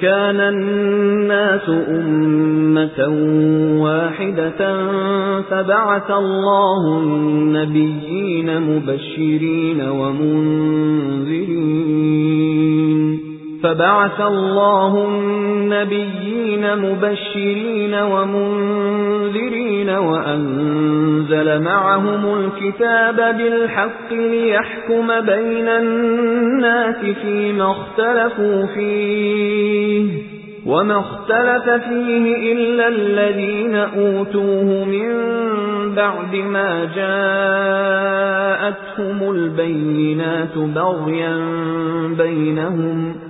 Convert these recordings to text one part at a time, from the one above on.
كَانَ النَّاسُ أُمَّةً وَاحِدَةً فَبَعَثَ اللَّهُ النَّبِيِّينَ مُبَشِّرِينَ وَمُنذِرِينَ فَبَعَثَ اللَّهُ النَّبِيِّينَ مُبَشِّرِينَ وَمُنذِرِينَ وَأَنزَلَ مَعَهُمُ الْكِتَابَ بِالْحَقِّ لِيَحْكُمَ بَيْنَ النَّاسِ فِيمَا اخْتَلَفُوا فِيهِ وَمَا اخْتَلَفَ فِيهِ إِلَّا الَّذِينَ أُوتُوهُ مِن بَعْدِ مَا جَاءَتْهُمُ الْبَيِّنَاتُ بَغْيًا بَيْنَهُمْ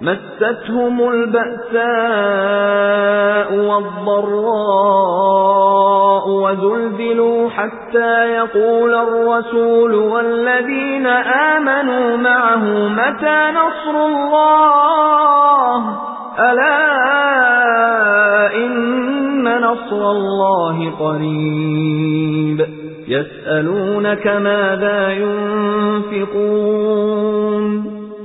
مَسَّتْهُمُ الْبَأْسَاءُ وَالضَّرَّاءُ وَزُلْزِلُوا حَتَّى يَقُولَ الرَّسُولُ وَالَّذِينَ آمَنُوا مَعَهُ مَتَى نَصْرُ اللَّهِ؟ أَلَا إِنَّ نَصْرَ اللَّهِ قَرِيبٌ. يَسْأَلُونَكَ مَاذَا يُنفِقُونَ؟